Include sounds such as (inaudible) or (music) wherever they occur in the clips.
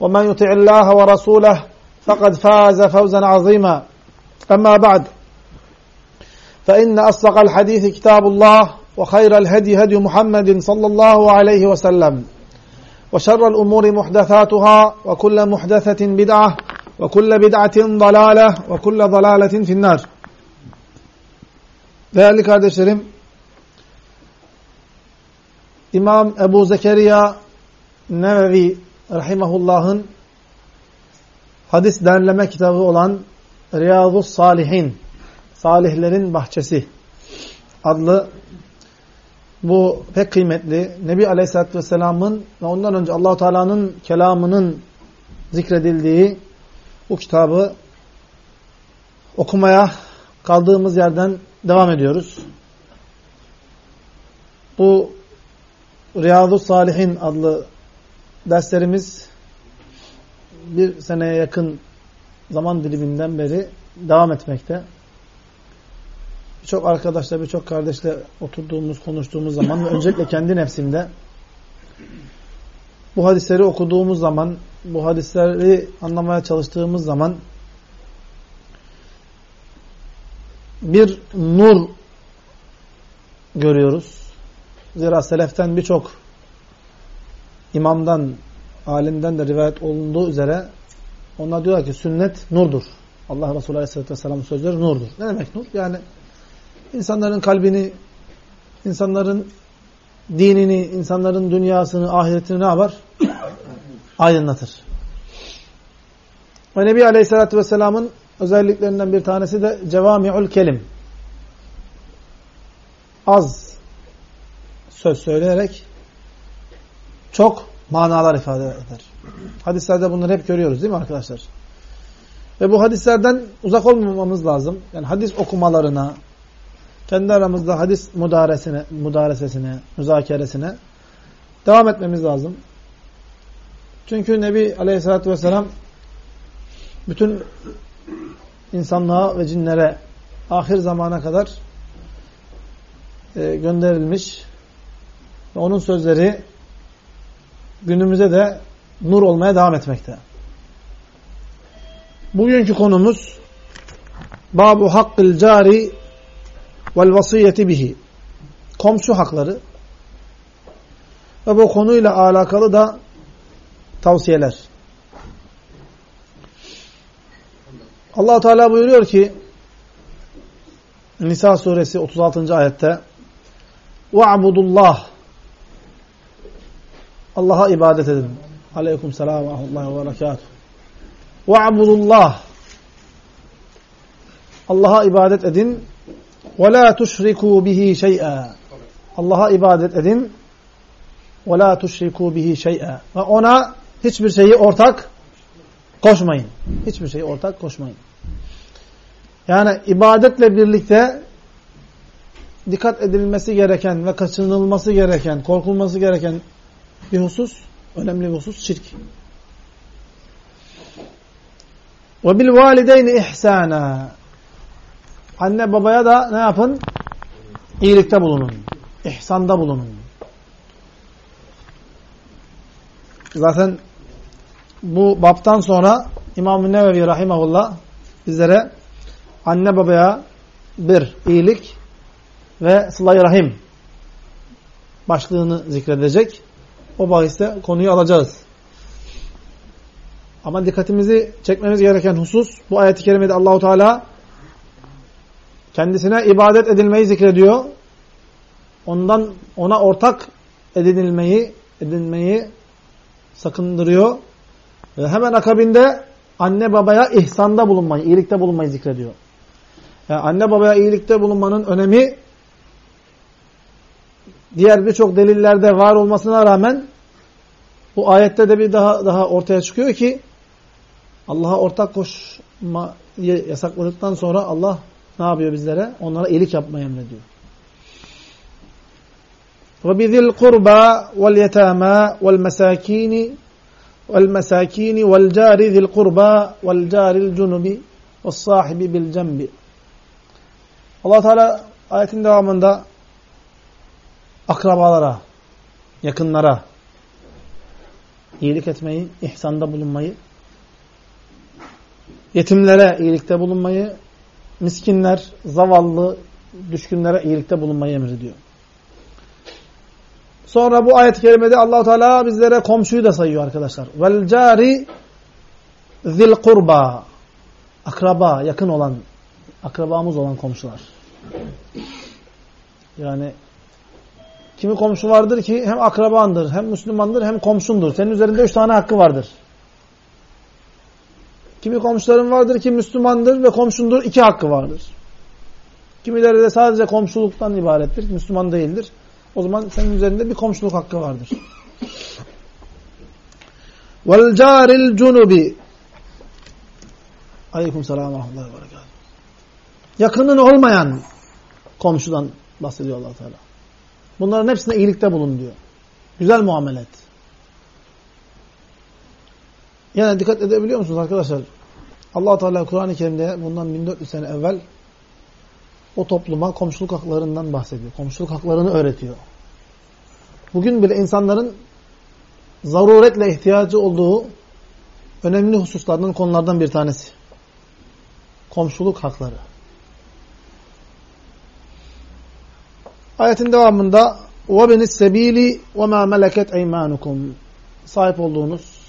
ومن يطع الله ورسوله فقد فاز فوزا عظيما. أما بعد فإن أصدق الحديث كتاب الله وخير الهدي هدي محمد صلى الله عليه وسلم وشر الأمور محدثاتها وكل محدثة بدعة وكل بدعة ضلالة وكل ضلالة في النار. Değerli kardeşlerim, İmam Ebu Zekeriya Nevevi Rahimahullah'ın hadis derleme kitabı olan Riyazu Salihin, Salihlerin Bahçesi adlı bu pek kıymetli Nebi Aleyhisselatü Vesselam'ın ve ondan önce allah Teala'nın kelamının zikredildiği bu kitabı okumaya kaldığımız yerden devam ediyoruz. Bu Riyadu Salihin adlı derslerimiz bir seneye yakın zaman diliminden beri devam etmekte. Birçok arkadaşla, birçok kardeşle oturduğumuz, konuştuğumuz zaman ve öncelikle kendi nefsimde bu hadisleri okuduğumuz zaman, bu hadisleri anlamaya çalıştığımız zaman bir nur görüyoruz. Zira seleften birçok imamdan, alimden de rivayet olunduğu üzere onlar diyorlar ki sünnet nurdur. Allah Resulü Aleyhisselatü Vesselam'ın sözleri nurdur. Ne demek nur? Yani insanların kalbini, insanların dinini, insanların dünyasını, ahiretini ne yapar? (coughs) Aydınlatır. Ve Nebi Aleyhisselatü Vesselam'ın özelliklerinden bir tanesi de cevami'ul kelim. Az söz söyleyerek çok manalar ifade eder. Hadislerde bunları hep görüyoruz değil mi arkadaşlar? Ve bu hadislerden uzak olmamamız lazım. Yani hadis okumalarına, kendi aramızda hadis mudaresine, mudaresesine, müzakeresine devam etmemiz lazım. Çünkü Nebi Aleyhisselatü Vesselam bütün insanlığa ve cinlere ahir zamana kadar e, gönderilmiş ve onun sözleri günümüze de nur olmaya devam etmekte. Bugünkü konumuz Babu hakkıl cari vel vasiyeti bihi. Komşu hakları ve bu konuyla alakalı da tavsiyeler. allah Teala buyuruyor ki Nisa suresi 36. ayette وَعْبُدُ Allah'a ibadet edin. Aleyküm selam ve rahmetullahi ve berekatuhu. Ve'budullah. Allah'a ibadet edin. Ve la tuşriku bihi şey'e. Allah'a ibadet edin. Ve la tuşriku bihi şey'e. Ve ona hiçbir şeyi ortak koşmayın. Hiçbir şeyi ortak koşmayın. Yani ibadetle birlikte dikkat edilmesi gereken ve kaçınılması gereken, korkulması gereken bir husus, önemli bir husus şirk. Ve bil valideyni ihsana. Anne babaya da ne yapın? İyilikte bulunun. İhsanda bulunun. Zaten bu baptan sonra İmam-ı Nevevi Rahimahullah bizlere anne babaya bir iyilik ve sıla rahim başlığını zikredecek. O bahiste konuyu alacağız. Ama dikkatimizi çekmemiz gereken husus bu ayet-i kerimede Allahu Teala kendisine ibadet edilmeyi zikrediyor. Ondan ona ortak edinilmeyi edinmeyi sakındırıyor. Ve hemen akabinde anne babaya ihsanda bulunmayı, iyilikte bulunmayı zikrediyor. Yani anne babaya iyilikte bulunmanın önemi diğer birçok delillerde var olmasına rağmen bu ayette de bir daha daha ortaya çıkıyor ki Allah'a ortak koşmayı yasakladıktan sonra Allah ne yapıyor bizlere? Onlara iyilik yapmayı emrediyor. وَبِذِي الْقُرْبَى وَالْيَتَامَى وَالْمَسَاكِينِ وَالْمَسَاكِينِ وَالْجَارِ ذِي الْقُرْبَى وَالْجَارِ الْجُنُبِ وَالصَّاحِبِ بِالْجَنْبِ allah Teala ayetin devamında akrabalara, yakınlara iyilik etmeyi, ihsanda bulunmayı, yetimlere iyilikte bulunmayı, miskinler, zavallı, düşkünlere iyilikte bulunmayı emrediyor. Sonra bu ayet-i kerimede allah Teala bizlere komşuyu da sayıyor arkadaşlar. Vel cari zil kurba. Akraba, yakın olan, akrabamız olan komşular. Yani kimi komşu vardır ki hem akrabandır, hem Müslümandır, hem komşundur. Senin üzerinde üç tane hakkı vardır. Kimi komşuların vardır ki Müslümandır ve komşundur, iki hakkı vardır. Kimileri de sadece komşuluktan ibarettir, Müslüman değildir. O zaman senin üzerinde bir komşuluk hakkı vardır. Caril cunubi Aleyküm selam ve Yakının olmayan komşudan bahsediyor allah Teala. Bunların hepsine iyilikte bulun diyor. Güzel muamele et. Yani dikkat edebiliyor musunuz arkadaşlar? allah Teala Kur'an-ı Kerim'de bundan 1400 sene evvel o topluma komşuluk haklarından bahsediyor. Komşuluk haklarını öğretiyor. Bugün bile insanların zaruretle ihtiyacı olduğu önemli hususlardan, konulardan bir tanesi. Komşuluk hakları. Ayetin devamında وَبِنِ السَّب۪يلِ وَمَا مَلَكَتْ اَيْمَانُكُمْ Sahip olduğunuz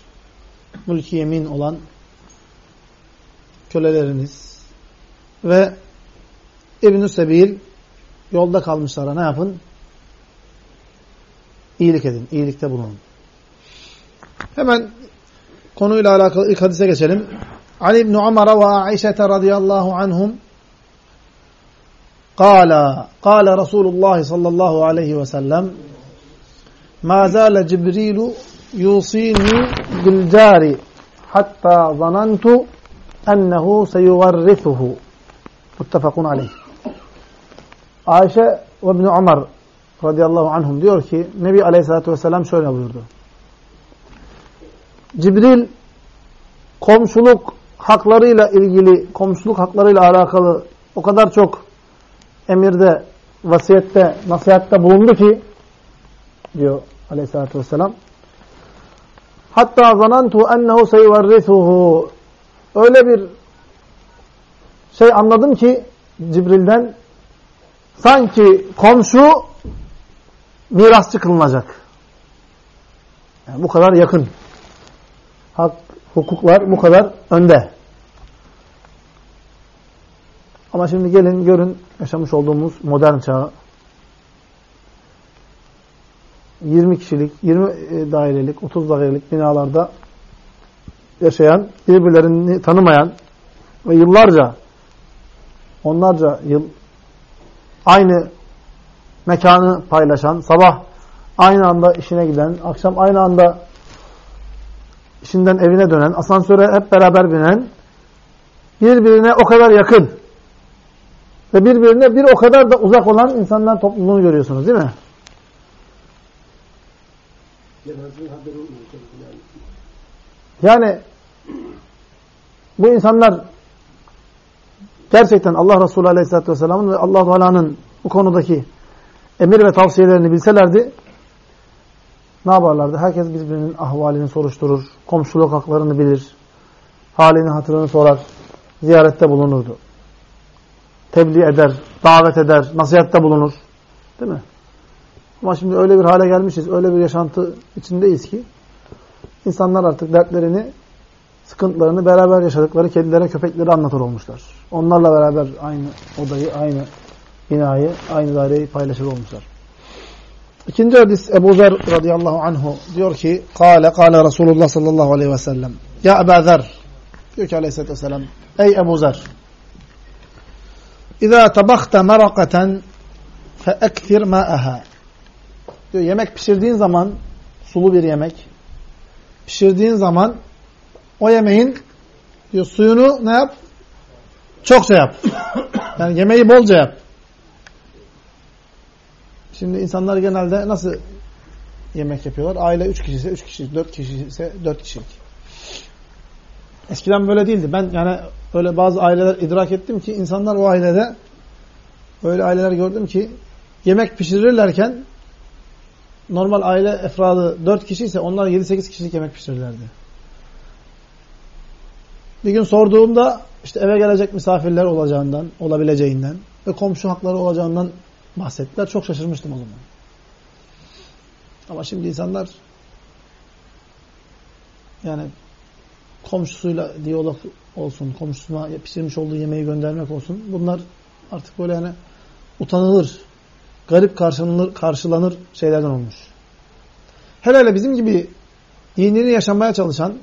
mülki yemin olan köleleriniz ve İbn-i Sebil yolda kalmışlara ne yapın? İyilik edin. İyilikte bulunun. Hemen konuyla alakalı ilk hadise geçelim. Ali İbn Umar ve Aişe radıyallahu anhum قال قال رسول الله صلى الله عليه وسلم ما زال جبريل يوصيني بالجار حتى ظننت أنه سيورثه متفق عليه Ayşe ve İbni Ömer radıyallahu anhum diyor ki Nebi aleyhissalatü vesselam şöyle buyurdu. Cibril komşuluk haklarıyla ilgili, komşuluk haklarıyla alakalı o kadar çok emirde, vasiyette, nasihatte bulundu ki diyor aleyhissalatü vesselam hatta zanantu ennehu seyverrithuhu öyle bir şey anladım ki Cibril'den sanki komşu mirasçı kılınacak. Yani bu kadar yakın. Hak, hukuklar bu kadar önde. Ama şimdi gelin görün yaşamış olduğumuz modern çağı. 20 kişilik, 20 e, dairelik, 30 dairelik binalarda yaşayan, birbirlerini tanımayan ve yıllarca, onlarca yıl aynı mekanı paylaşan, sabah aynı anda işine giden, akşam aynı anda işinden evine dönen, asansöre hep beraber binen, birbirine o kadar yakın ve birbirine bir o kadar da uzak olan insanlar topluluğunu görüyorsunuz değil mi? Yani bu insanlar gerçekten Allah Resulü Aleyhisselatü Vesselam'ın ve Allah Teala'nın bu konudaki emir ve tavsiyelerini bilselerdi ne yaparlardı? Herkes birbirinin ahvalini soruşturur, komşuluk haklarını bilir, halini hatırını sorar, ziyarette bulunurdu. Tebliğ eder, davet eder, nasihatte bulunur. Değil mi? Ama şimdi öyle bir hale gelmişiz, öyle bir yaşantı içindeyiz ki insanlar artık dertlerini sıkıntılarını beraber yaşadıkları kedilere, köpeklere anlatır olmuşlar. Onlarla beraber aynı odayı, aynı binayı, aynı daireyi paylaşır olmuşlar. İkinci hadis Ebu Zer radıyallahu anhu diyor ki Kale kale Resulullah sallallahu aleyhi ve sellem Ya Ebu Zer diyor ki aleyhissalatü vesselam Ey Ebu Zer İzâ tabakta merakaten feekthir mâeha diyor yemek pişirdiğin zaman sulu bir yemek pişirdiğin zaman o yemeğin diyor suyunu ne yap? Çokça yap. (coughs) Yani yemeği bolca yap. Şimdi insanlar genelde nasıl yemek yapıyorlar? Aile 3 kişi ise 3 kişi, 4 kişi ise 4 kişilik. Eskiden böyle değildi. Ben yani öyle bazı aileler idrak ettim ki insanlar o ailede öyle aileler gördüm ki yemek pişirirlerken normal aile efradı 4 kişi ise onlar 7-8 kişilik yemek pişirirlerdi. Bir gün sorduğumda işte eve gelecek misafirler olacağından, olabileceğinden ve komşu hakları olacağından bahsettiler. Çok şaşırmıştım o zaman. Ama şimdi insanlar yani komşusuyla diyalog olsun, komşusuna pişirmiş olduğu yemeği göndermek olsun. Bunlar artık böyle yani utanılır, garip karşılanır, karşılanır şeylerden olmuş. Hele bizim gibi dinini yaşamaya çalışan,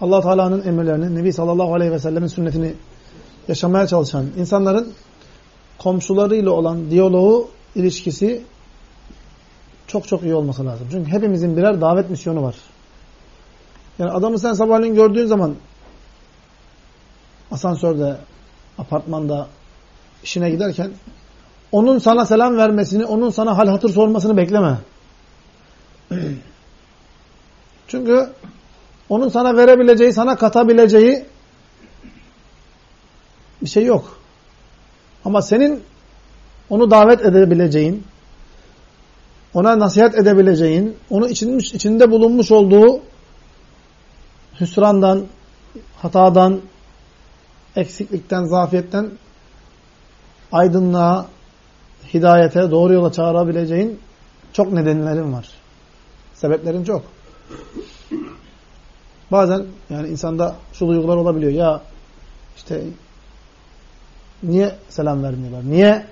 allah Teala'nın emirlerini, Nebi sallallahu aleyhi ve sellemin sünnetini yaşamaya çalışan insanların komşularıyla olan diyaloğu, ilişkisi çok çok iyi olması lazım. Çünkü hepimizin birer davet misyonu var. Yani adamı sen sabahleyin gördüğün zaman asansörde, apartmanda işine giderken onun sana selam vermesini, onun sana hal hatır sormasını bekleme. (clears throat) Çünkü onun sana verebileceği, sana katabileceği bir şey yok. Ama senin onu davet edebileceğin, ona nasihat edebileceğin, onu içinmiş, içinde bulunmuş olduğu hüsrandan, hatadan, eksiklikten, zafiyetten aydınlığa, hidayete, doğru yola çağırabileceğin çok nedenlerin var. Sebeplerin çok. Bazen yani insanda şu duygular olabiliyor. Ya işte niye selam vermiyorlar? Niye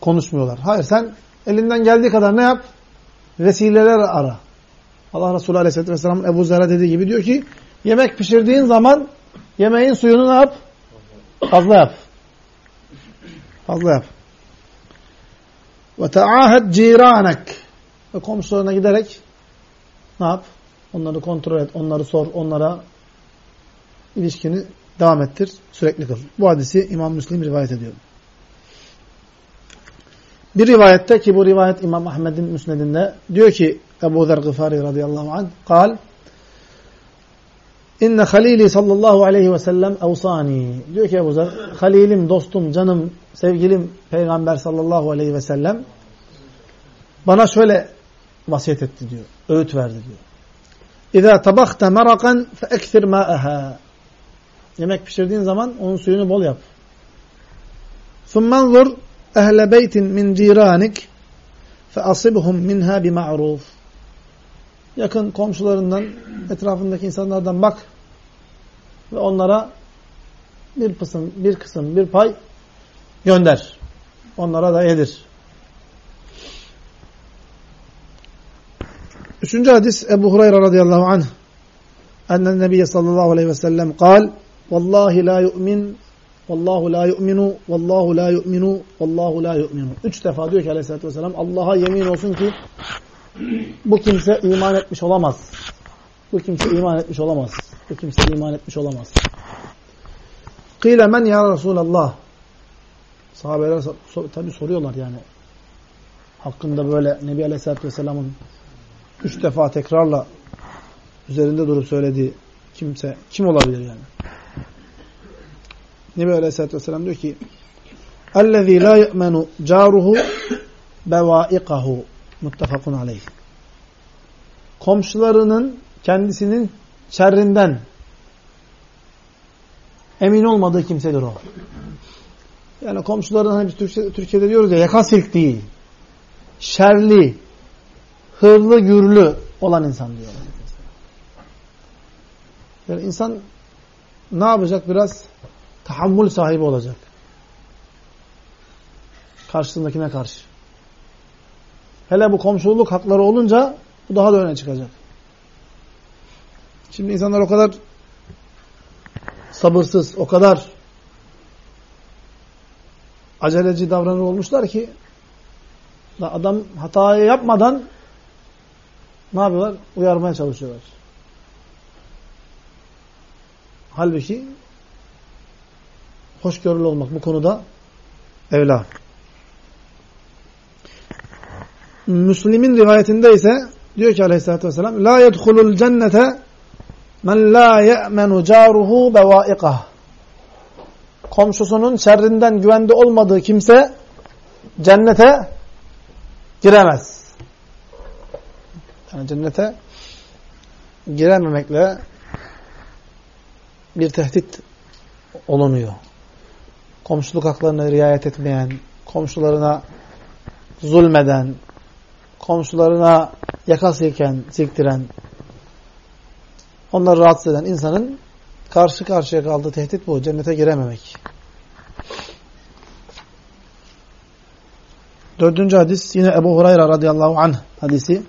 konuşmuyorlar? Hayır sen elinden geldiği kadar ne yap? Vesileler ara. Allah Resulü Aleyhisselatü Vesselam Ebu Zer'e dediği gibi diyor ki yemek pişirdiğin zaman yemeğin suyunu ne yap? Fazla yap. Fazla yap. Ve te'ahed ciranek ve komşularına giderek ne yap? Onları kontrol et, onları sor, onlara ilişkini devam ettir, sürekli kıl. Bu hadisi İmam Müslim rivayet ediyor. Bir rivayette ki bu rivayet İmam Ahmed'in müsnedinde diyor ki Ebu Zer Gıfari radıyallahu anh kal İnne halili sallallahu aleyhi ve sellem evsani. Diyor ki Ebu Zer, halilim, dostum, canım, sevgilim Peygamber sallallahu aleyhi ve sellem bana şöyle vasiyet etti diyor. Öğüt verdi diyor. İza tabakta merakan fe ekthir ma'aha. Yemek pişirdiğin zaman onun suyunu bol yap. ثُمَّنْظُرْ ehle beytin min ciranik fe asibhum minha bi ma'ruf. Yakın komşularından, etrafındaki insanlardan bak ve onlara bir kısım, bir kısım, bir pay gönder. Onlara da yedir. Üçüncü hadis Ebu Hureyre radıyallahu anh. Ennen Nebiye sallallahu aleyhi ve sellem kal Vallahi la yu'min Vallahu la yu'minu Vallahu la yu'minu Vallahu la yu'minu. Üç defa diyor ki aleyhissalatü vesselam Allah'a yemin olsun ki bu kimse iman etmiş olamaz. Bu kimse iman etmiş olamaz. Bu kimse iman etmiş olamaz. Kıyle men ya Resulallah. Sahabeler tabi soruyorlar yani. Hakkında böyle Nebi Aleyhisselatü Vesselam'ın üç defa tekrarla üzerinde durup söylediği kimse kim olabilir yani? Nebi Aleyhisselatü Vesselam diyor ki اَلَّذ۪ي لَا يَأْمَنُ جَارُهُ بَوَائِقَهُ Muttefakun aleyh. Komşularının kendisinin şerrinden emin olmadığı kimsedir o. Yani komşuların hani Türkçe, Türkiye'de diyoruz ya yaka silk değil. Şerli, hırlı, gürlü, olan insan diyor. Yani insan ne yapacak? Biraz tahammül sahibi olacak. Karşısındakine karşı. Hele bu komşuluk hakları olunca bu daha da öne çıkacak. Şimdi insanlar o kadar sabırsız, o kadar aceleci davranır olmuşlar ki adam hatayı yapmadan ne yapıyorlar? Uyarmaya çalışıyorlar. Halbuki hoşgörülü olmak bu konuda evla. Müslim'in rivayetinde ise diyor ki aleyhissalatü vesselam La yedhulul cennete men la ye'menu caruhu bevaikah Komşusunun şerrinden güvende olmadığı kimse cennete giremez. Yani cennete girememekle bir tehdit olunuyor. Komşuluk haklarına riayet etmeyen, komşularına zulmeden, komşularına yaka silken, siktiren, onları rahatsız eden insanın karşı karşıya kaldığı tehdit bu. Cennete girememek. Dördüncü hadis yine Ebu Hurayra radıyallahu anh hadisi.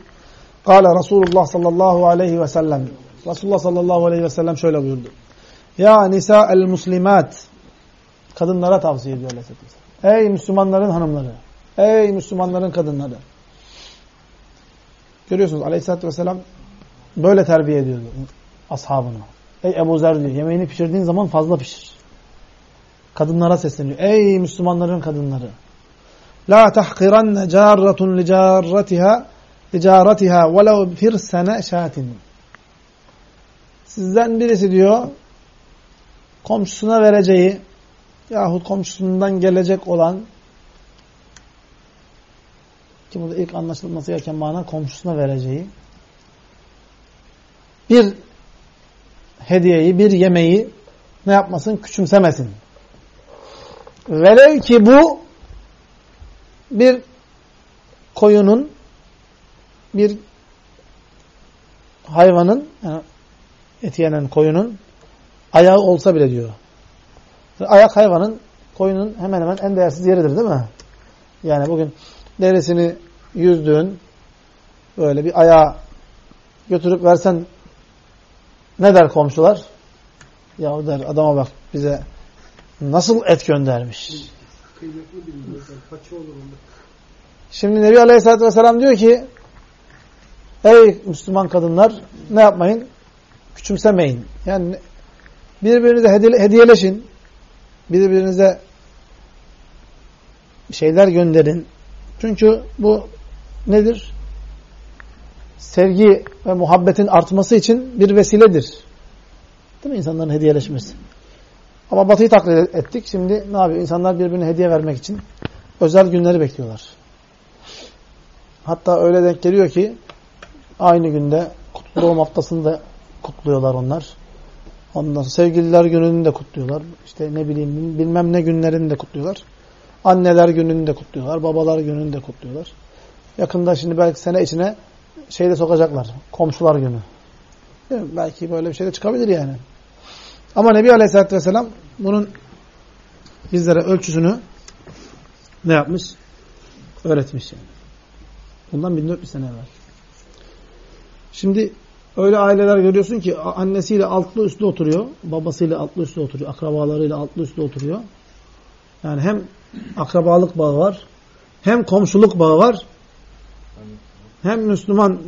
Kale Resulullah sallallahu aleyhi ve sellem. Resulullah sallallahu aleyhi ve sellem şöyle buyurdu. Ya nisa el muslimat. Kadınlara tavsiye ediyor Ey Müslümanların hanımları. Ey Müslümanların kadınları. Görüyorsunuz Aleyhisselatü Vesselam böyle terbiye ediyordu ashabını. Ey Ebu Zer diyor yemeğini pişirdiğin zaman fazla pişir. Kadınlara sesleniyor. Ey Müslümanların kadınları. La tahqiranne carratun li carratiha ticaretiha velev firsene şatin. Sizden birisi diyor komşusuna vereceği yahut komşusundan gelecek olan ki burada ilk anlaşılması gereken mana komşusuna vereceği bir hediyeyi, bir yemeği ne yapmasın? Küçümsemesin. Velev ki bu bir koyunun bir hayvanın yani eti yenen koyunun ayağı olsa bile diyor. Ayak hayvanın koyunun hemen hemen en değersiz yeridir değil mi? Yani bugün derisini yüzdüğün böyle bir ayağı götürüp versen ne der komşular? Ya der adama bak bize nasıl et göndermiş. Şimdi Nebi Aleyhisselatü Vesselam diyor ki Ey Müslüman kadınlar ne yapmayın? Küçümsemeyin. Yani birbirinize hediyeleşin. Birbirinize şeyler gönderin. Çünkü bu nedir? Sevgi ve muhabbetin artması için bir vesiledir. Değil mi insanların hediyeleşmesi? Ama batıyı taklit ettik. Şimdi ne yapıyor? İnsanlar birbirine hediye vermek için özel günleri bekliyorlar. Hatta öyle denk geliyor ki aynı günde kutlu doğum haftasını da kutluyorlar onlar. Ondan sonra sevgililer gününü de kutluyorlar. İşte ne bileyim bilmem ne günlerini de kutluyorlar. Anneler gününü de kutluyorlar. Babalar gününü de kutluyorlar. Yakında şimdi belki sene içine şey de sokacaklar. Komşular günü. Belki böyle bir şey de çıkabilir yani. Ama Nebi Aleyhisselatü Vesselam bunun bizlere ölçüsünü ne yapmış? Öğretmiş yani. Bundan 1400 sene evvel. Şimdi öyle aileler görüyorsun ki annesiyle altlı üstlü oturuyor, babasıyla altlı üstlü oturuyor, akrabalarıyla altlı üstlü oturuyor. Yani hem akrabalık bağı var, hem komşuluk bağı var, hem Müslüman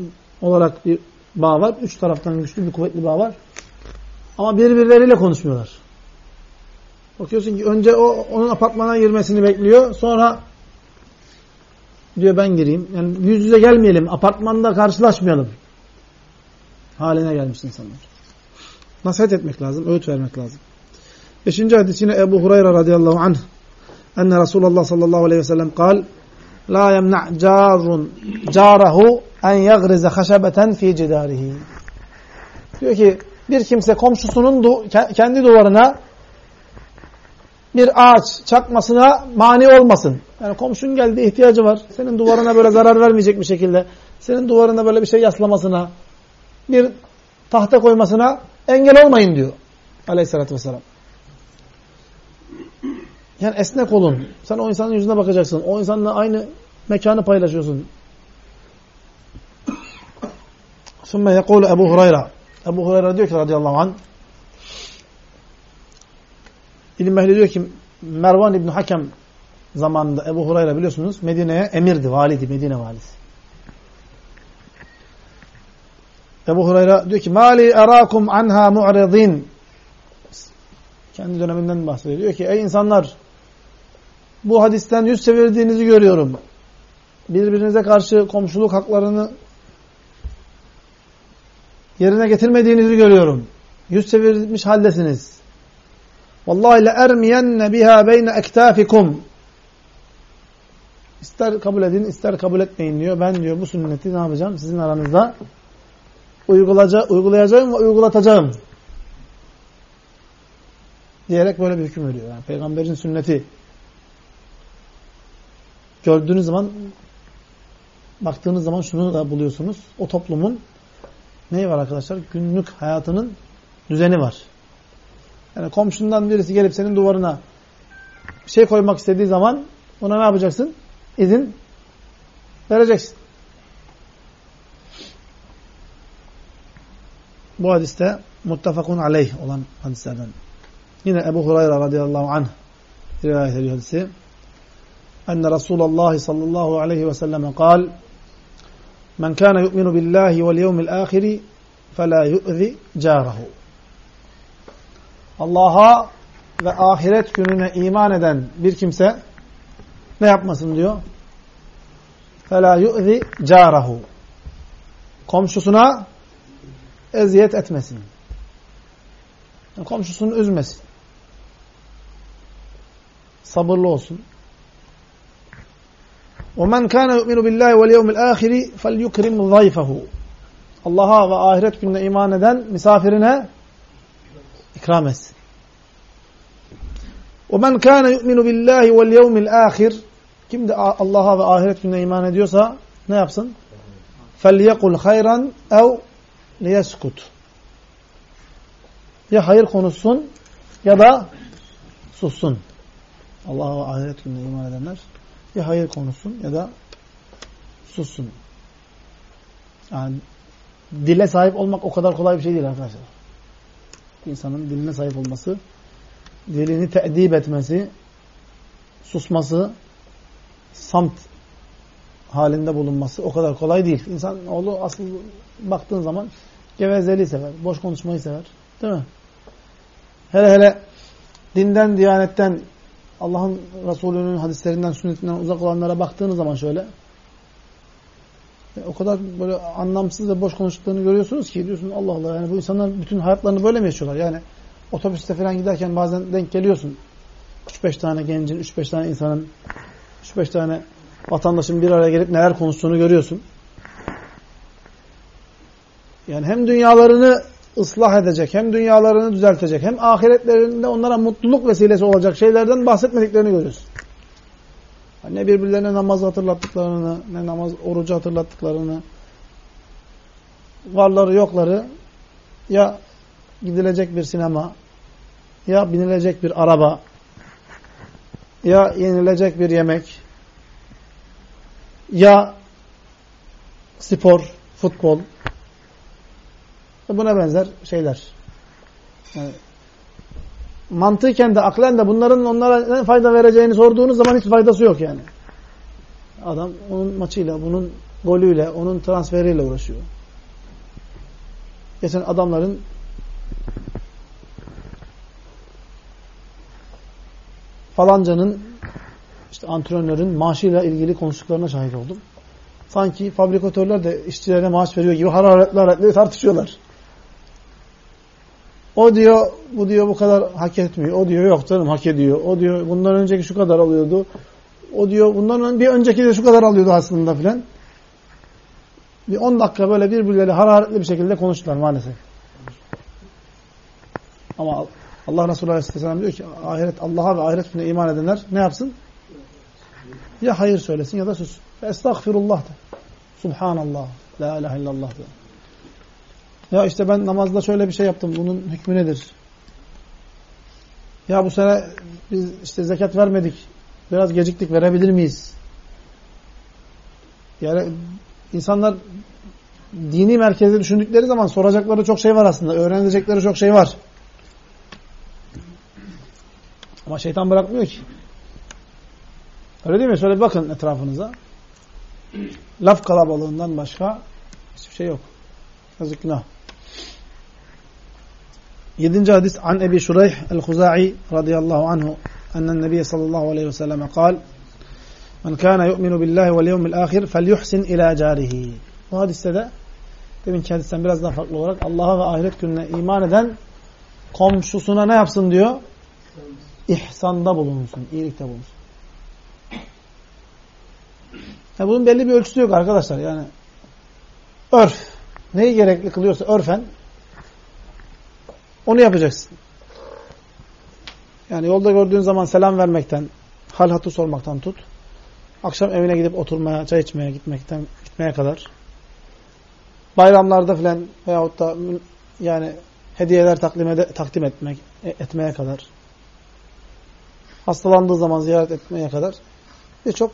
olarak bir bağ var. Üç taraftan güçlü bir kuvvetli bağ var. Ama birbirleriyle konuşmuyorlar. Bakıyorsun ki önce o onun apartmana girmesini bekliyor. Sonra diyor ben gireyim. Yani yüz yüze gelmeyelim. Apartmanda karşılaşmayalım. Haline gelmiş insanlar. Nasihat etmek lazım. Öğüt vermek lazım. Beşinci hadis yine Ebu Hureyre radıyallahu anh. Enne Resulullah sallallahu aleyhi ve sellem kal La yemna' carun carahu en yagrize haşebeten fi cidarihi. Diyor ki bir kimse komşusunun du kendi duvarına bir ağaç çakmasına mani olmasın. Yani komşun geldi ihtiyacı var. Senin duvarına böyle zarar vermeyecek bir şekilde, senin duvarına böyle bir şey yaslamasına, bir tahta koymasına engel olmayın diyor aleyhissalatü vesselam. Yani esnek olun. Sen o insanın yüzüne bakacaksın. O insanla aynı mekanı paylaşıyorsun. Sümme yekulu Ebu Hurayra. Ebu Hurayra diyor ki radıyallahu anh İlim ehli diyor ki Mervan İbni Hakem zamanında Ebu Hurayra biliyorsunuz Medine'ye emirdi, validi, Medine valisi. Ebu Hurayra diyor ki Mali erakum anha mu'ridin kendi döneminden bahsediyor. Diyor ki ey insanlar bu hadisten yüz çevirdiğinizi görüyorum. Birbirinize karşı komşuluk haklarını yerine getirmediğinizi görüyorum. Yüz çevirmiş haldesiniz. Vallahi le ermiyenne biha beyne ektafikum. İster kabul edin, ister kabul etmeyin diyor. Ben diyor bu sünneti ne yapacağım? Sizin aranızda uygulayacağım ve uygulatacağım. Diyerek böyle bir hüküm veriyor. Yani peygamberin sünneti gördüğünüz zaman baktığınız zaman şunu da buluyorsunuz. O toplumun neyi var arkadaşlar? Günlük hayatının düzeni var. Yani komşundan birisi gelip senin duvarına bir şey koymak istediği zaman ona ne yapacaksın? İzin vereceksin. Bu hadiste muttafakun aleyh olan hadislerden. Yine Ebu Hurayra radıyallahu anh rivayet ediyor hadisi. Enne Resulullah sallallahu aleyhi ve selleme kal Men kana yu'minu billahi vel yevmil ahiri fela yu'zi carahu. Allah'a ve ahiret gününe iman eden bir kimse ne yapmasın diyor? فَلَا يُؤْذِ carahu. Komşusuna eziyet etmesin. Yani komşusunu üzmesin. Sabırlı olsun. وَمَنْ كَانَ يُؤْمِنُ بِاللّٰهِ وَالْيَوْمِ الْآخِرِ فَلْيُكْرِمْ ضَيْفَهُ Allah'a ve ahiret gününe iman eden misafirine ikram etsin. وَمَنْ كَانَ يُؤْمِنُ بِاللّٰهِ وَالْيَوْمِ الْآخِرِ Kim de Allah'a ve ahiret gününe iman ediyorsa ne yapsın? فَلْيَقُلْ خَيْرًا اَوْ لِيَسْكُتْ Ya hayır konuşsun ya da sussun. Allah'a ve ahiret gününe iman edenler ya hayır konuşsun ya da sussun. Yani dile sahip olmak o kadar kolay bir şey değil arkadaşlar. İnsanın diline sahip olması dilini te'dib etmesi, susması, samt halinde bulunması o kadar kolay değil. İnsan oğlu asıl baktığın zaman gevezeliği sever, boş konuşmayı sever. Değil mi? Hele hele dinden, diyanetten, Allah'ın Resulü'nün hadislerinden, sünnetinden uzak olanlara baktığınız zaman şöyle o kadar böyle anlamsız ve boş konuştuklarını görüyorsunuz ki diyorsun Allah Allah yani bu insanlar bütün hayatlarını böyle mi yaşıyorlar? Yani Otobüste falan giderken bazen denk geliyorsun. 3-5 tane gencin, 3-5 tane insanın, 3-5 tane vatandaşın bir araya gelip neler konuştuğunu görüyorsun. Yani hem dünyalarını ıslah edecek, hem dünyalarını düzeltecek, hem ahiretlerinde onlara mutluluk vesilesi olacak şeylerden bahsetmediklerini görüyorsun. Ne birbirlerine namaz hatırlattıklarını, ne namaz orucu hatırlattıklarını, varları yokları ya gidilecek bir sinema, ya binilecek bir araba, ya yenilecek bir yemek, ya spor, futbol buna benzer şeyler. Yani mantıken de aklen de bunların onlara ne fayda vereceğini sorduğunuz zaman hiç faydası yok yani. Adam onun maçıyla, bunun golüyle, onun transferiyle uğraşıyor. Geçen adamların falancanın işte antrenörün maaşıyla ilgili konuştuklarına şahit oldum. Sanki fabrikatörler de işçilerine maaş veriyor gibi hararetli hararetli tartışıyorlar. O diyor, bu diyor bu kadar hak etmiyor. O diyor yok canım hak ediyor. O diyor bundan önceki şu kadar alıyordu. O diyor bundan bir önceki de şu kadar alıyordu aslında filan. Bir 10 dakika böyle birbirleri hararetli bir şekilde konuştular maalesef. Ama Allah Resulü Aleyhisselam diyor ki ahiret Allah'a ve ahiret gününe iman edenler ne yapsın? Ya hayır söylesin ya da sus. Estağfirullah de. Subhanallah. La ilahe illallah de. Ya işte ben namazda şöyle bir şey yaptım. Bunun hükmü nedir? Ya bu sene biz işte zekat vermedik. Biraz geciktik. Verebilir miyiz? Yani insanlar dini merkezde düşündükleri zaman soracakları çok şey var aslında. Öğrenilecekleri çok şey var. Ama şeytan bırakmıyor ki. Öyle değil mi? Şöyle bakın etrafınıza. Laf kalabalığından başka hiçbir şey yok. Yazık günah. Yedinci hadis an Ebi Şureyh el-Huza'i radıyallahu anhu ennen nebiye sallallahu aleyhi ve selleme kal men kâne yu'minu billahi vel yevmil ahir fel yuhsin ila carihi. Bu hadiste de demin kendisinden biraz daha farklı olarak Allah'a ve ahiret gününe iman eden komşusuna ne yapsın diyor? İhsanda bulunsun, iyilikte bulunsun. Yani bunun belli bir ölçüsü yok arkadaşlar. Yani örf. Neyi gerekli kılıyorsa örfen onu yapacaksın. Yani yolda gördüğün zaman selam vermekten, hal hatı sormaktan tut. Akşam evine gidip oturmaya, çay içmeye gitmekten gitmeye kadar. Bayramlarda filan veyahut da yani hediyeler takdim, ede, takdim etmek e, etmeye kadar. Hastalandığı zaman ziyaret etmeye kadar birçok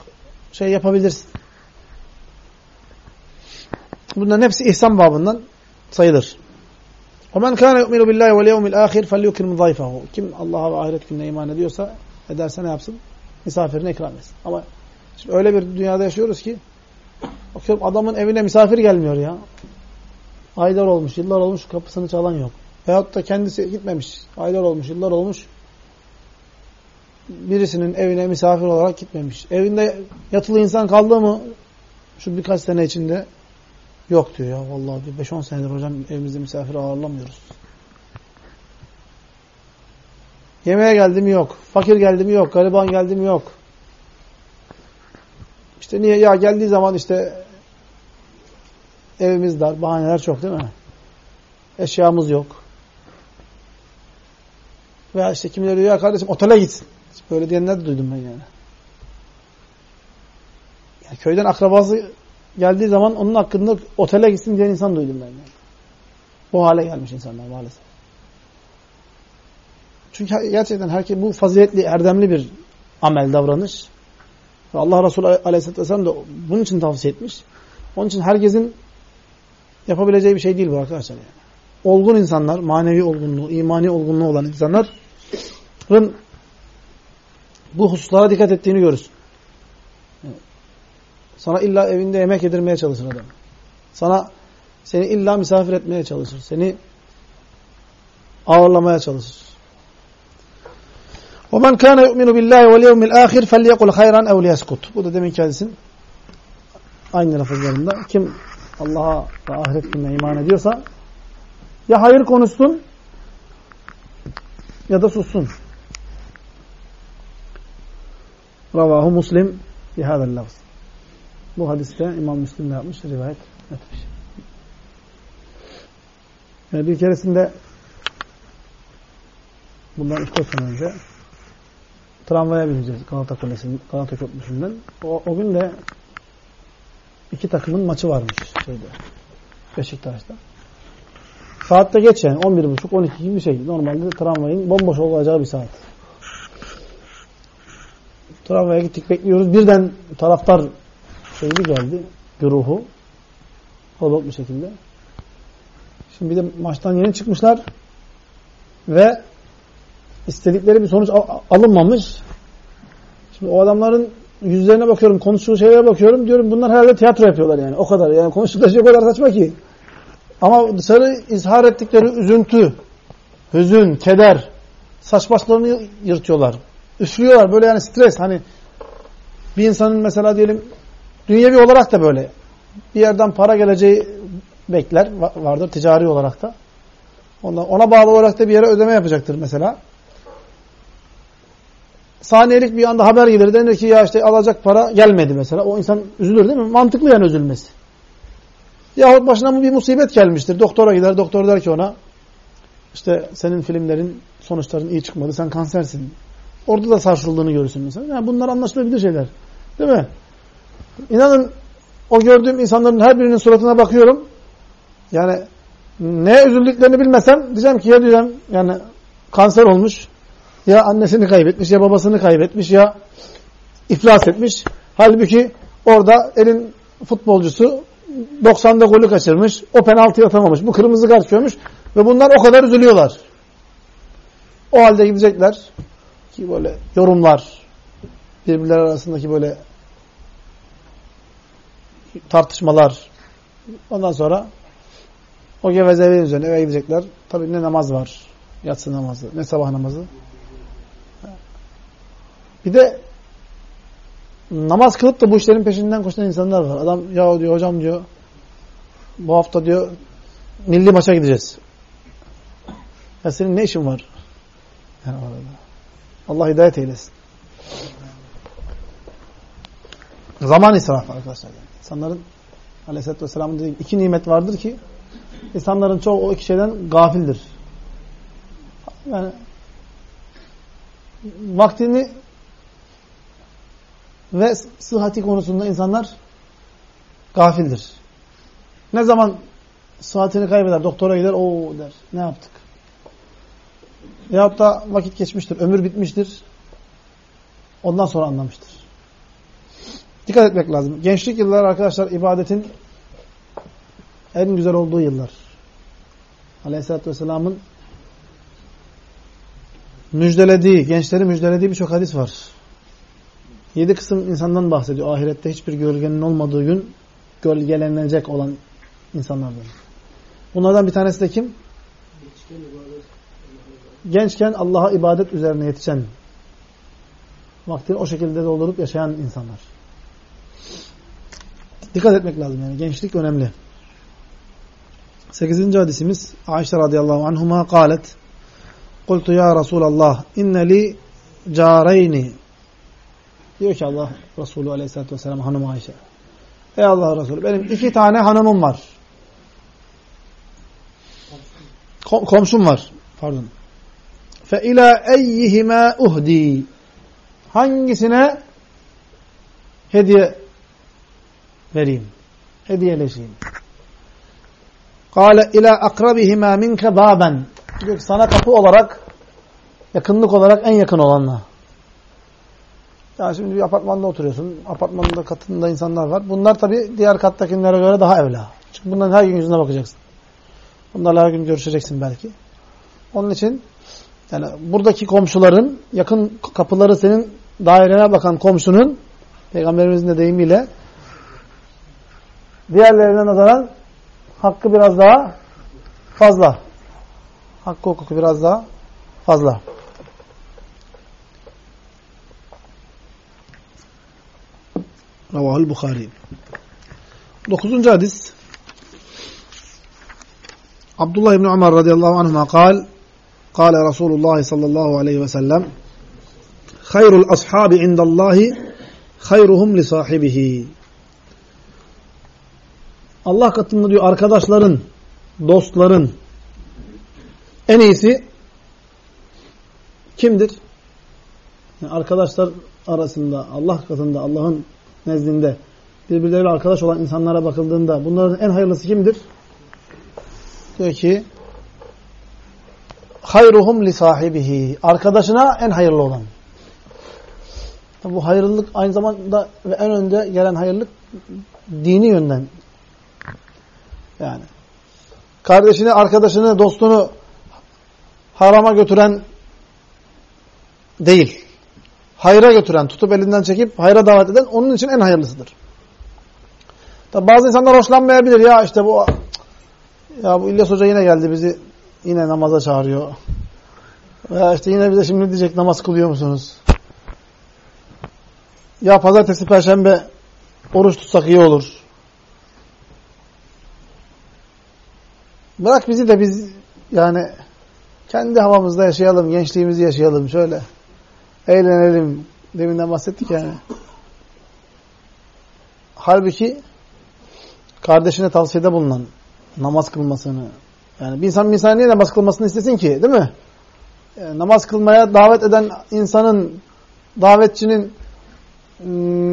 şey yapabilirsin. Bunların hepsi ihsan babından sayılır. وَمَنْ كَانَ يُؤْمِنُ بِاللّٰهِ وَالْيَوْمِ الْآخِرِ فَلْيُكْرِمْ ضَيْفَهُ Kim Allah'a ve ahiret gününe iman ediyorsa, ederse ne yapsın? Misafirine ikram etsin. Ama şimdi öyle bir dünyada yaşıyoruz ki bakıyorum adamın evine misafir gelmiyor ya. Aylar olmuş, yıllar olmuş kapısını çalan yok. Veyahut da kendisi gitmemiş. Aylar olmuş, yıllar olmuş. Birisinin evine misafir olarak gitmemiş. Evinde yatılı insan kaldı mı şu birkaç sene içinde Yok diyor ya vallahi diyor 5-10 senedir hocam evimizde misafir ağırlamıyoruz. Yemeğe geldi mi yok. Fakir geldi mi yok. Gariban geldi mi yok. İşte niye? Ya geldiği zaman işte evimiz dar. Bahaneler çok değil mi? Eşyamız yok. Veya işte kimileri diyor ya kardeşim otele gitsin. Böyle diyenler de duydum ben yani. yani köyden akrabası geldiği zaman onun hakkında otele gitsin diyen insan duydum ben. Yani. Bu hale gelmiş insanlar maalesef. Çünkü gerçekten herkes bu faziletli, erdemli bir amel, davranış. Allah Resulü Aleyhisselatü Vesselam da bunun için tavsiye etmiş. Onun için herkesin yapabileceği bir şey değil bu arkadaşlar. Yani. Olgun insanlar, manevi olgunluğu, imani olgunluğu olan insanların bu hususlara dikkat ettiğini görürsün. Sana illa evinde yemek yedirmeye çalışır adam. Sana seni illa misafir etmeye çalışır. Seni ağırlamaya çalışır. وَمَنْ كَانَ يُؤْمِنُ بِاللّٰهِ وَالْيَوْمِ الْآخِرِ فَلْيَقُلْ خَيْرًا اَوْ لِيَسْكُتْ Bu da demin hadisin aynı lafızlarında. Kim Allah'a ve ahiret gününe iman ediyorsa ya hayır konuşsun ya da sussun. Ravahu Muslim bihâzel lafz. Bu hadiste İmam Müslim ne yapmış? Rivayet etmiş. Yani bir keresinde bundan 3-4 sene önce tramvaya bineceğiz Galata Kulesi'nin, Galata Köprüsü'nden. O, o gün de iki takımın maçı varmış şeyde. Beşiktaş'ta. Saatte geç yani. 11.30-12 gibi bir şey. Normalde tramvayın bomboş olacağı bir saat. Tramvaya gittik bekliyoruz. Birden taraftar şeyli geldi. Güruhu. Kalabalık bir şekilde. Şimdi bir de maçtan yeni çıkmışlar ve istedikleri bir sonuç alınmamış. Şimdi o adamların yüzlerine bakıyorum, konuştuğu şeylere bakıyorum. Diyorum bunlar herhalde tiyatro yapıyorlar yani. O kadar. Yani konuştukları şey o kadar saçma ki. Ama dışarı izhar ettikleri üzüntü, hüzün, keder, saç başlarını yırtıyorlar. Üflüyorlar. Böyle yani stres. Hani bir insanın mesela diyelim Dünyevi olarak da böyle. Bir yerden para geleceği bekler vardır ticari olarak da. Ondan, ona bağlı olarak da bir yere ödeme yapacaktır mesela. Saniyelik bir anda haber gelir. Denir ki ya işte alacak para gelmedi mesela. O insan üzülür değil mi? Mantıklı yani üzülmesi. Yahut başına bir musibet gelmiştir. Doktora gider. Doktor der ki ona işte senin filmlerin sonuçların iyi çıkmadı, sen kansersin. Orada da sarsıldığını görürsün mesela. Yani bunlar anlaşılabilir şeyler. Değil mi? İnanın o gördüğüm insanların her birinin suratına bakıyorum. Yani ne üzüldüklerini bilmesem diyeceğim ki ya diyeceğim yani kanser olmuş ya annesini kaybetmiş ya babasını kaybetmiş ya iflas etmiş. Halbuki orada elin futbolcusu 90'da golü kaçırmış. O penaltı atamamış. Bu kırmızı kart görmüş. Ve bunlar o kadar üzülüyorlar. O halde gidecekler ki böyle yorumlar birbirler arasındaki böyle tartışmalar ondan sonra o gevezeliğin üzerine eve gidecekler. Tabi ne namaz var. Yatsı namazı. Ne sabah namazı. Bir de namaz kılıp da bu işlerin peşinden koşan insanlar var. Adam ya diyor hocam diyor bu hafta diyor milli maça gideceğiz. Ya senin ne işin var? Yani. Allah hidayet eylesin. Zaman israfı arkadaşlar. İnsanların Aleyhisselatü Vesselam'ın dediği iki nimet vardır ki insanların çoğu o iki şeyden gafildir. Yani vaktini ve sıhhati konusunda insanlar gafildir. Ne zaman sıhhatini kaybeder, doktora gider, o der. Ne yaptık? Yahut da vakit geçmiştir, ömür bitmiştir. Ondan sonra anlamıştır. Dikkat etmek lazım. Gençlik yılları arkadaşlar ibadetin en güzel olduğu yıllar. Aleyhisselatü Vesselam'ın müjdelediği, gençleri müjdelediği birçok hadis var. Yedi kısım insandan bahsediyor. Ahirette hiçbir gölgenin olmadığı gün gölgelenecek olan insanlardan. Bunlardan bir tanesi de kim? Gençken Allah'a ibadet üzerine yetişen, vaktini o şekilde doldurup yaşayan insanlar. Dikkat etmek lazım yani. Gençlik önemli. Sekizinci hadisimiz Ayşe radıyallahu anhuma kalet Kultu ya Resulallah inne li careyni Diyor ki Allah Resulü aleyhissalatü vesselam hanım Ayşe. Ey Allah Resulü benim iki tane hanımım var. Kom komşum var. Pardon. Fe ila eyyihime uhdi. Hangisine hediye vereyim? Hediyeleşeyim. Kale ila akrabihima minke baben. Sana kapı olarak, yakınlık olarak en yakın olanla. Yani şimdi bir apartmanda oturuyorsun. Apartmanında katında insanlar var. Bunlar tabii diğer kattakilere göre daha evla. Çünkü bunların her gün yüzüne bakacaksın. Bunlarla her gün görüşeceksin belki. Onun için yani buradaki komşuların yakın kapıları senin dairene bakan komşunun Peygamberimizin de deyimiyle diğerlerine nazaran hakkı biraz daha fazla. Hakkı hukuku biraz daha fazla. Ravahul Bukhari. Dokuzuncu hadis. Abdullah İbni Umar radıyallahu anhuma kal, kal Resulullah sallallahu aleyhi ve sellem, hayrul ashabi indallahi hayruhum li sahibihi. Allah katında diyor arkadaşların, dostların en iyisi kimdir? Yani arkadaşlar arasında Allah katında Allah'ın nezdinde birbirleriyle arkadaş olan insanlara bakıldığında bunların en hayırlısı kimdir? Diyor ki hayruhum li sahibihi. Arkadaşına en hayırlı olan. Tabi bu hayırlılık aynı zamanda ve en önde gelen hayırlık dini yönden. Yani kardeşini, arkadaşını, dostunu harama götüren değil hayra götüren, tutup elinden çekip hayra davet eden onun için en hayırlısıdır. Tabi bazı insanlar hoşlanmayabilir. Ya işte bu ya bu İlyas Hoca yine geldi bizi yine namaza çağırıyor. Veya işte yine bize şimdi diyecek namaz kılıyor musunuz? Ya pazartesi, perşembe oruç tutsak iyi olur. Bırak bizi de biz yani kendi havamızda yaşayalım, gençliğimizi yaşayalım şöyle. Eğlenelim. Deminden bahsettik yani. Halbuki kardeşine tavsiyede bulunan namaz kılmasını, Yani bir insan bir insan niye namaz kılmasını istesin ki değil mi? Yani namaz kılmaya davet eden insanın, davetçinin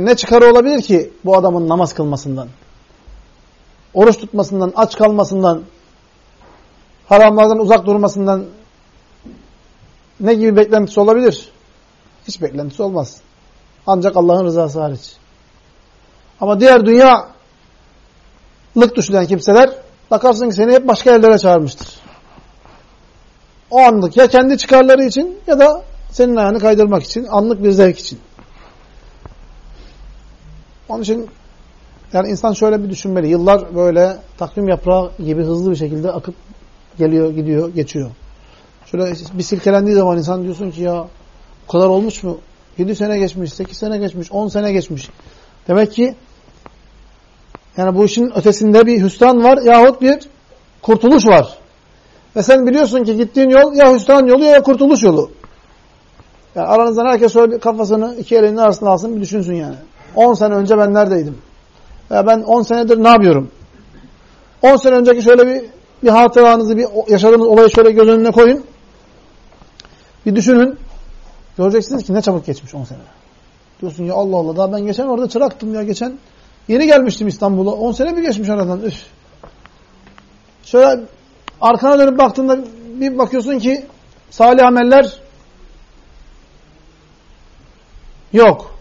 ne çıkarı olabilir ki bu adamın namaz kılmasından? Oruç tutmasından, aç kalmasından, haramlardan uzak durmasından ne gibi beklentisi olabilir? Hiç beklentisi olmaz. Ancak Allah'ın rızası hariç. Ama diğer dünyalık düşünen kimseler bakarsın ki seni hep başka yerlere çağırmıştır. O anlık ya kendi çıkarları için ya da senin ayağını kaydırmak için, anlık bir zevk için. Onun için yani insan şöyle bir düşünmeli. Yıllar böyle takvim yaprağı gibi hızlı bir şekilde akıp geliyor, gidiyor, geçiyor. Şöyle bir silkelendiği zaman insan diyorsun ki ya bu kadar olmuş mu? 7 sene geçmiş, 8 sene geçmiş, 10 sene geçmiş. Demek ki yani bu işin ötesinde bir hüsran var yahut bir kurtuluş var. Ve sen biliyorsun ki gittiğin yol ya hüsran yolu ya kurtuluş yolu. Yani aranızdan herkes şöyle bir kafasını iki elinin arasına alsın bir düşünsün yani. 10 sene önce ben neredeydim? Veya ben 10 senedir ne yapıyorum? 10 sene önceki şöyle bir, bir hatıranızı, bir yaşadığınız olayı şöyle göz önüne koyun. Bir düşünün. Göreceksiniz ki ne çabuk geçmiş 10 sene. Diyorsun ya Allah Allah daha ben geçen orada çıraktım ya geçen. Yeni gelmiştim İstanbul'a. 10 sene mi geçmiş aradan? Üf. Şöyle arkana dönüp baktığında bir bakıyorsun ki salih ameller yok.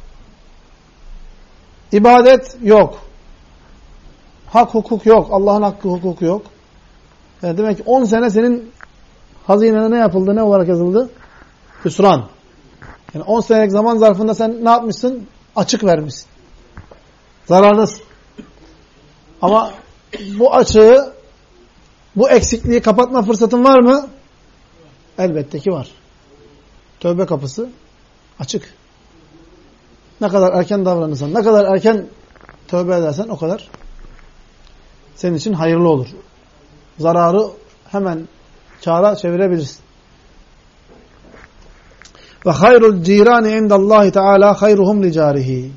İbadet yok. Hak hukuk yok. Allah'ın hakkı hukuku yok. Yani demek ki 10 sene senin hazinene ne yapıldı? Ne olarak yazıldı? Hüsran. Yani 10 senelik zaman zarfında sen ne yapmışsın? Açık vermişsin. Zararlısın. Ama bu açığı, bu eksikliği kapatma fırsatın var mı? Elbette ki var. Tövbe kapısı açık. Ne kadar erken davranırsan, ne kadar erken tövbe edersen o kadar senin için hayırlı olur. Zararı hemen kâra çevirebilirsin. Ve hayrul cirani indallahi teala hayruhum li carihi.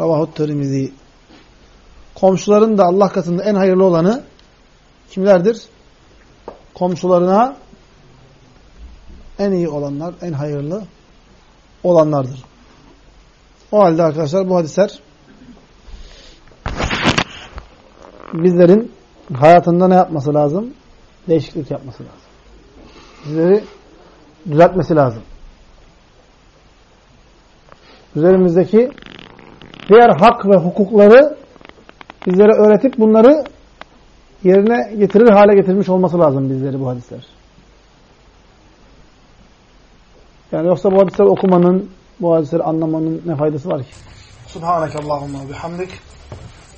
Ravahu Tirmizi. Komşuların da Allah katında en hayırlı olanı kimlerdir? Komşularına en iyi olanlar, en hayırlı olanlardır. O halde arkadaşlar bu hadisler bizlerin hayatında ne yapması lazım? Değişiklik yapması lazım. Bizleri düzeltmesi lazım. Üzerimizdeki diğer hak ve hukukları bizlere öğretip bunları yerine getirir hale getirmiş olması lazım bizleri bu hadisler. Yani yoksa bu hadisleri okumanın, bu hadisleri anlamanın ne faydası var ki? Subhaneke Allahumma bihamdik.